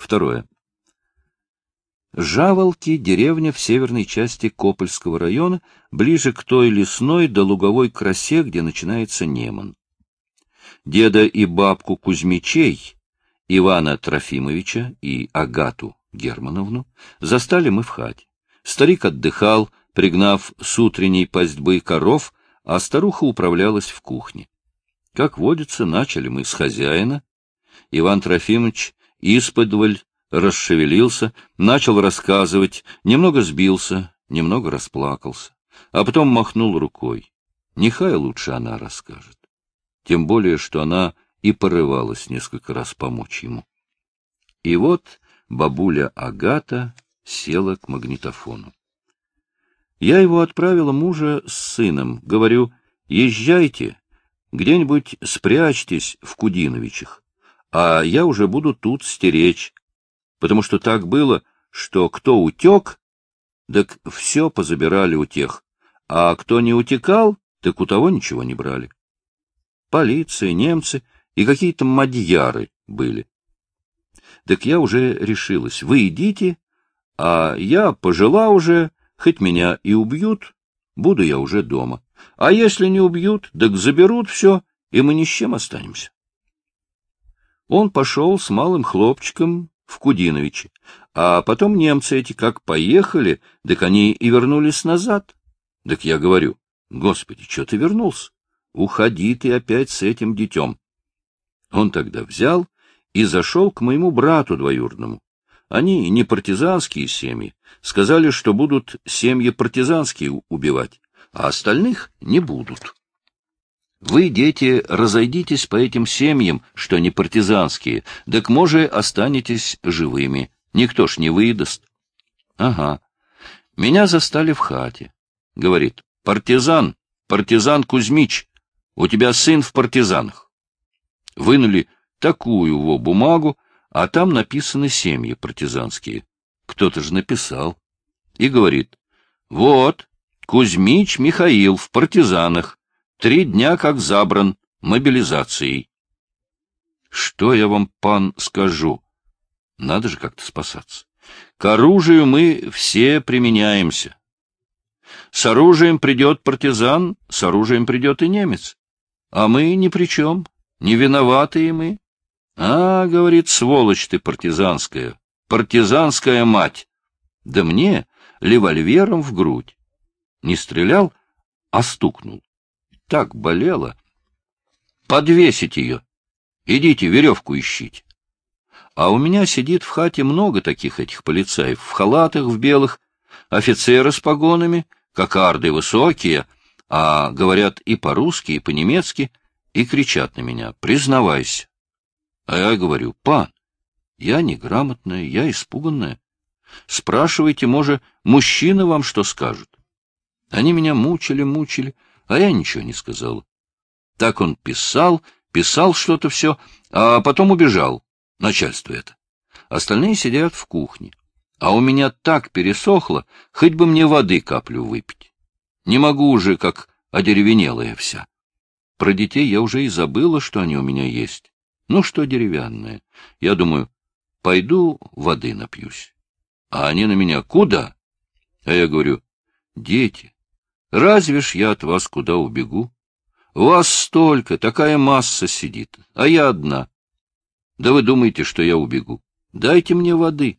Второе. Жаволки — деревня в северной части Копольского района, ближе к той лесной до луговой красе, где начинается Неман. Деда и бабку Кузьмичей, Ивана Трофимовича и Агату Германовну, застали мы в хате. Старик отдыхал, пригнав с утренней пастьбы коров, а старуха управлялась в кухне. Как водится, начали мы с хозяина. Иван Трофимович исподволь расшевелился, начал рассказывать, немного сбился, немного расплакался, а потом махнул рукой. Нехай лучше она расскажет. Тем более, что она и порывалась несколько раз помочь ему. И вот бабуля Агата села к магнитофону. Я его отправила мужа с сыном. Говорю, езжайте, где-нибудь спрячьтесь в Кудиновичах, а я уже буду тут стеречь, потому что так было, что кто утек, так все позабирали у тех, а кто не утекал, так у того ничего не брали. Полиция, немцы и какие-то мадьяры были. Так я уже решилась, вы идите, а я пожила уже, хоть меня и убьют, буду я уже дома. А если не убьют, так заберут все, и мы ни с чем останемся. Он пошел с малым хлопчиком в Кудиновичи, а потом немцы эти как поехали, так они и вернулись назад. Так я говорю, господи, что ты вернулся? Уходи ты опять с этим детем. Он тогда взял и зашел к моему брату двоюродному. Они не партизанские семьи, сказали, что будут семьи партизанские убивать, а остальных не будут. Вы, дети, разойдитесь по этим семьям, что не партизанские, так, может, останетесь живыми. Никто ж не выдаст. Ага. Меня застали в хате. Говорит, партизан, партизан Кузьмич, у тебя сын в партизанах. Вынули такую его бумагу, а там написаны семьи партизанские. Кто-то же написал. И говорит, вот, Кузьмич Михаил в партизанах, три дня как забран, мобилизацией. Что я вам, пан, скажу? Надо же как-то спасаться. К оружию мы все применяемся. С оружием придет партизан, с оружием придет и немец. А мы ни при чем, не виноватые мы. А, говорит, сволочь ты партизанская, партизанская мать. Да мне револьвером в грудь. Не стрелял, а стукнул. Так болело. Подвесить ее. Идите, веревку ищите. А у меня сидит в хате много таких этих полицаев, в халатах, в белых, офицеры с погонами, кокарды высокие, а говорят и по-русски, и по-немецки, и кричат на меня, признавайся. А я говорю, пан, я неграмотная, я испуганная. Спрашивайте, может, мужчина вам что скажет? Они меня мучили, мучили, а я ничего не сказал. Так он писал, писал что-то все, а потом убежал. Начальство это. Остальные сидят в кухне. А у меня так пересохло, хоть бы мне воды каплю выпить. Не могу уже, как одеревенелая вся. Про детей я уже и забыла, что они у меня есть. Ну, что деревянное. Я думаю, пойду воды напьюсь. А они на меня куда? А я говорю, дети, разве ж я от вас куда убегу? Вас столько, такая масса сидит, а я одна. Да вы думаете, что я убегу? Дайте мне воды.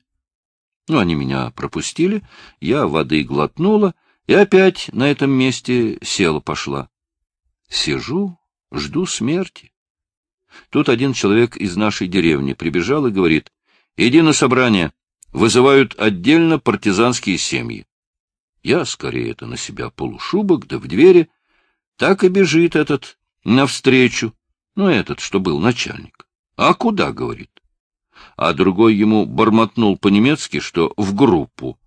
Ну, они меня пропустили, я воды глотнула, и опять на этом месте села пошла. Сижу, жду смерти. Тут один человек из нашей деревни прибежал и говорит, «Иди на собрание, вызывают отдельно партизанские семьи». Я скорее это на себя полушубок, да в двери. Так и бежит этот навстречу, ну, этот, что был начальник. «А куда?» — говорит. А другой ему бормотнул по-немецки, что в группу.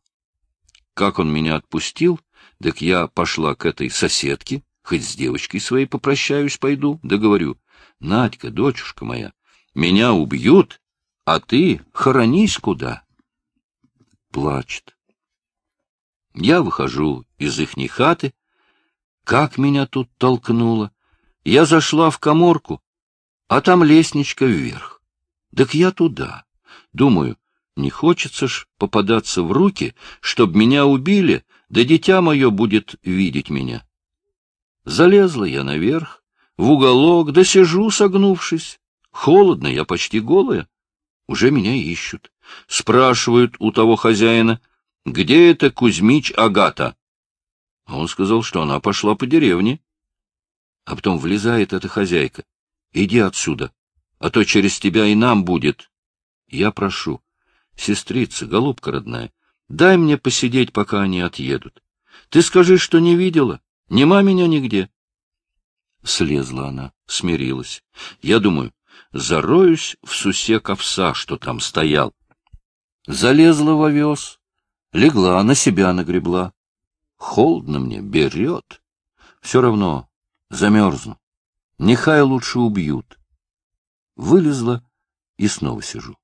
Как он меня отпустил, так я пошла к этой соседке, хоть с девочкой своей попрощаюсь пойду, да говорю, Надька, дочушка моя, меня убьют, а ты хоронись куда. Плачет. Я выхожу из ихней хаты. Как меня тут толкнуло! Я зашла в коморку, а там лестничка вверх. Так я туда. Думаю, Не хочется ж попадаться в руки, чтоб меня убили, да дитя мое будет видеть меня. Залезла я наверх, в уголок, да сижу, согнувшись. Холодно, я почти голая. Уже меня ищут. Спрашивают у того хозяина, где это Кузьмич Агата? Он сказал, что она пошла по деревне. А потом влезает эта хозяйка. Иди отсюда, а то через тебя и нам будет. Я прошу, сестрица, голубка родная, дай мне посидеть, пока они отъедут. Ты скажи, что не видела, нема меня нигде. Слезла она, смирилась. Я думаю, зароюсь в сусек овса, что там стоял. Залезла в овес, легла, на себя нагребла. Холодно мне, берет. Все равно замерзну. Нехай лучше убьют. Вылезла и снова сижу.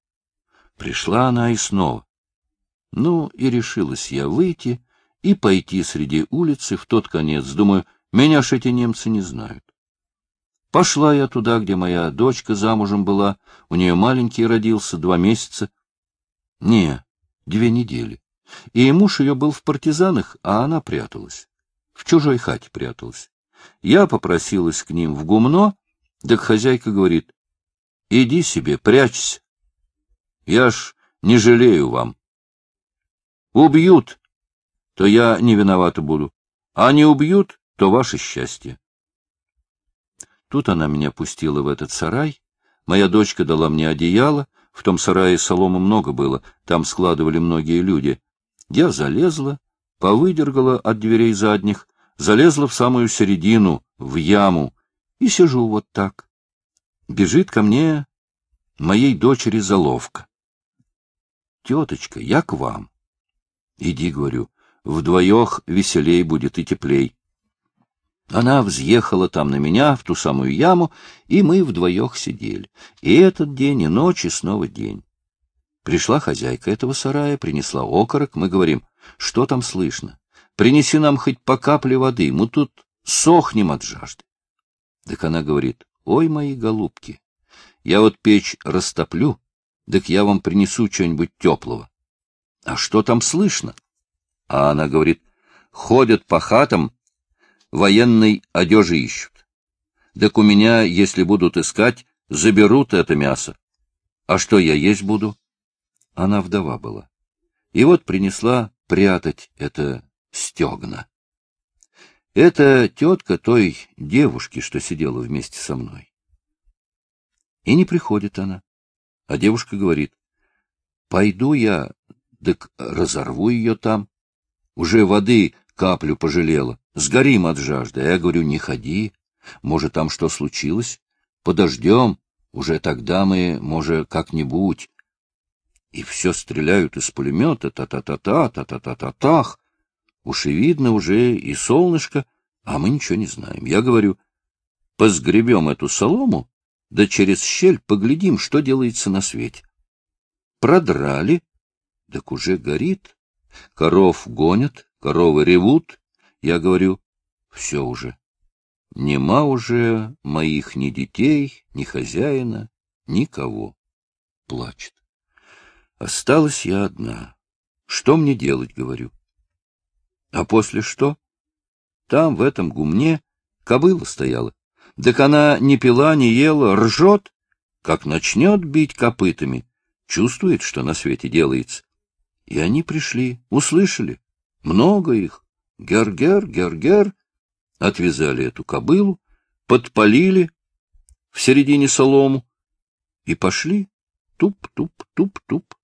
Пришла она и снова. Ну, и решилась я выйти и пойти среди улицы в тот конец. Думаю, меня ж эти немцы не знают. Пошла я туда, где моя дочка замужем была, у нее маленький родился, два месяца. Не, две недели. И муж ее был в партизанах, а она пряталась. В чужой хате пряталась. Я попросилась к ним в гумно, так хозяйка говорит, иди себе, прячься. Я ж не жалею вам. Убьют, то я не виновата буду, а не убьют, то ваше счастье. Тут она меня пустила в этот сарай. Моя дочка дала мне одеяло. В том сарае солома много было, там складывали многие люди. Я залезла, повыдергала от дверей задних, залезла в самую середину, в яму, и сижу вот так. Бежит ко мне моей дочери заловка. Теточка, я к вам. Иди, говорю, вдвоех веселей будет и теплей. Она взъехала там на меня, в ту самую яму, и мы вдвоех сидели. И этот день, и ночь, и снова день. Пришла хозяйка этого сарая, принесла окорок. Мы говорим, что там слышно? Принеси нам хоть по капле воды, мы тут сохнем от жажды. Так она говорит, ой, мои голубки, я вот печь растоплю, так я вам принесу что-нибудь теплого. А что там слышно? А она говорит, ходят по хатам, военной одежи ищут. Так у меня, если будут искать, заберут это мясо. А что я есть буду? Она вдова была. И вот принесла прятать это стегна. Это тетка той девушки, что сидела вместе со мной. И не приходит она. А девушка говорит, пойду я, так разорву ее там. Уже воды каплю пожалела. Сгорим от жажды. Я говорю, не ходи. Может, там что случилось? Подождем. Уже тогда мы, может, как-нибудь. И все стреляют из пулемета, та-та-та-та, та-та-та-та-тах. Уж и видно уже и солнышко, а мы ничего не знаем. Я говорю, позгребем эту солому, да через щель поглядим, что делается на свете. Продрали, так уже горит. Коров гонят, коровы ревут, я говорю, все уже. Нема уже моих ни детей, ни хозяина, никого. Плачет. Осталась я одна. Что мне делать, говорю. А после что? Там, в этом гумне, кобыла стояла. Так она не пила, не ела, ржет, как начнет бить копытами, чувствует, что на свете делается. И они пришли, услышали. Много их. Гер-гер, гер-гер, отвязали эту кобылу, подпалили в середине солому и пошли туп-туп-туп-туп.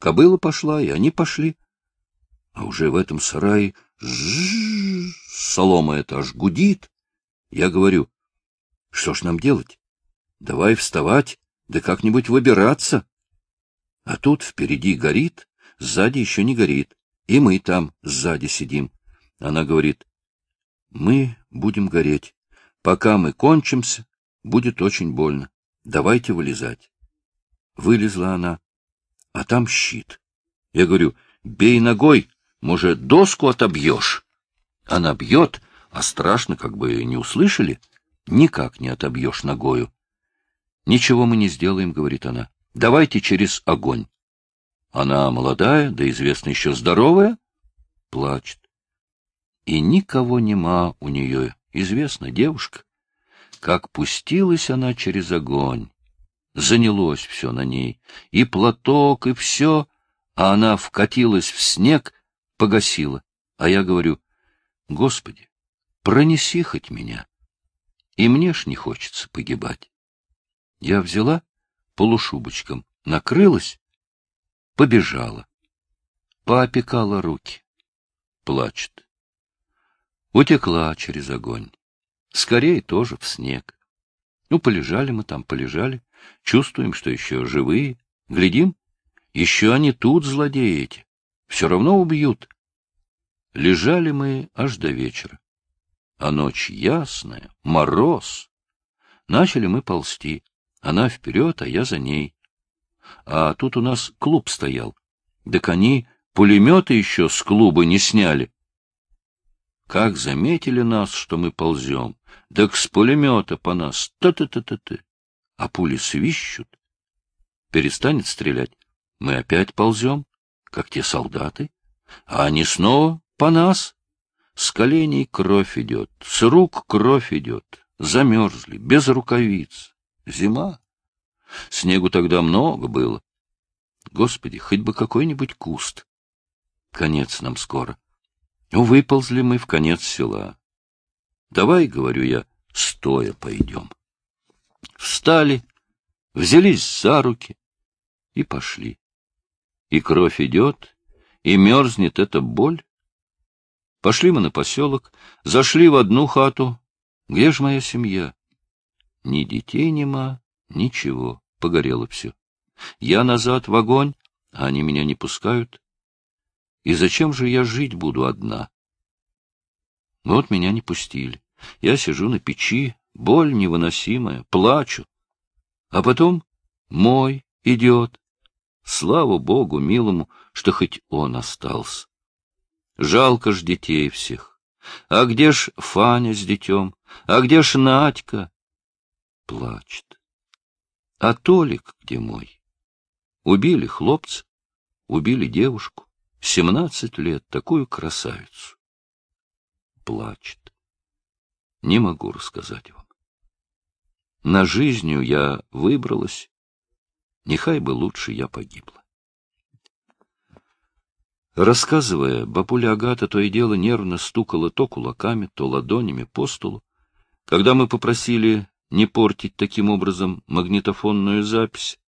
Кобыла пошла, и они пошли. А уже в этом сарае солома это аж гудит. Я говорю, что ж нам делать? Давай вставать, да как-нибудь выбираться. А тут впереди горит, сзади еще не горит, и мы там сзади сидим. Она говорит, мы будем гореть. Пока мы кончимся, будет очень больно. Давайте вылезать. Вылезла она, а там щит. Я говорю, бей ногой, может, доску отобьешь. Она бьет, а страшно, как бы не услышали. Никак не отобьешь ногою. Ничего мы не сделаем, говорит она. Давайте через огонь. Она молодая, да известно еще здоровая. Плачет. И никого нема у нее, известно, девушка. Как пустилась она через огонь. Занялось все на ней, и платок, и все, а она вкатилась в снег, погасила. А я говорю, Господи, пронеси хоть меня. И мне ж не хочется погибать. Я взяла полушубочком, накрылась, побежала, поопекала руки. Плачет. Утекла через огонь. Скорее тоже в снег. Ну, полежали мы там, полежали. Чувствуем, что еще живые. Глядим, еще они тут, злодеи эти. Все равно убьют. Лежали мы аж до вечера. А ночь ясная, мороз. Начали мы ползти. Она вперед, а я за ней. А тут у нас клуб стоял. Так они пулеметы еще с клуба не сняли. Как заметили нас, что мы ползем, так с пулемета по нас та-та-та-та-та, а пули свищут. Перестанет стрелять, мы опять ползем, как те солдаты, а они снова по нас. С коленей кровь идет, с рук кровь идет, замерзли, без рукавиц. Зима. Снегу тогда много было. Господи, хоть бы какой-нибудь куст. Конец нам скоро. Выползли мы в конец села. Давай, говорю я, стоя пойдем. Встали, взялись за руки и пошли. И кровь идет, и мерзнет эта боль. Пошли мы на поселок, зашли в одну хату. Где ж моя семья? Ни детей нема, ничего, погорело все. Я назад в огонь, а они меня не пускают. И зачем же я жить буду одна? Вот меня не пустили. Я сижу на печи, боль невыносимая, плачу. А потом мой идет. Слава Богу, милому, что хоть он остался. Жалко ж детей всех. А где ж Фаня с детем? А где ж Надька? Плачет. А Толик где мой? Убили хлопца, убили девушку. Семнадцать лет, такую красавицу. Плачет. Не могу рассказать вам. На жизнью я выбралась. Нехай бы лучше я погибла. Рассказывая, бабуля Агата то и дело нервно стукала то кулаками, то ладонями по столу. Когда мы попросили не портить таким образом магнитофонную запись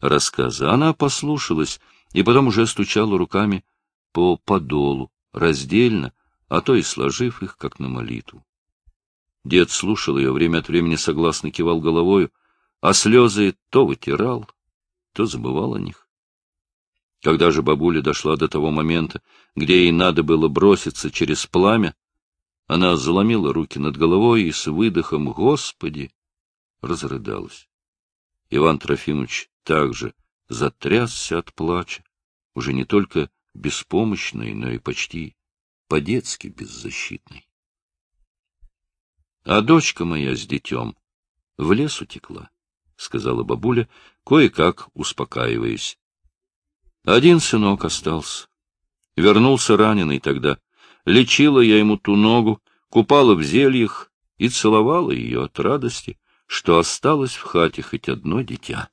рассказа, она послушалась и потом уже стучала руками по подолу, раздельно, а то и сложив их, как на молитву. Дед слушал ее, время от времени согласно кивал головою, а слезы то вытирал, то забывал о них. Когда же бабуля дошла до того момента, где ей надо было броситься через пламя, она заломила руки над головой и с выдохом «Господи!» разрыдалась. Иван Трофимович также затрясся от плача, уже не только беспомощный, но и почти по-детски беззащитный. А дочка моя с детем в лес утекла, — сказала бабуля, кое-как успокаиваясь. Один сынок остался. Вернулся раненый тогда. Лечила я ему ту ногу, купала в зельях и целовала ее от радости, что осталось в хате хоть одно дитя.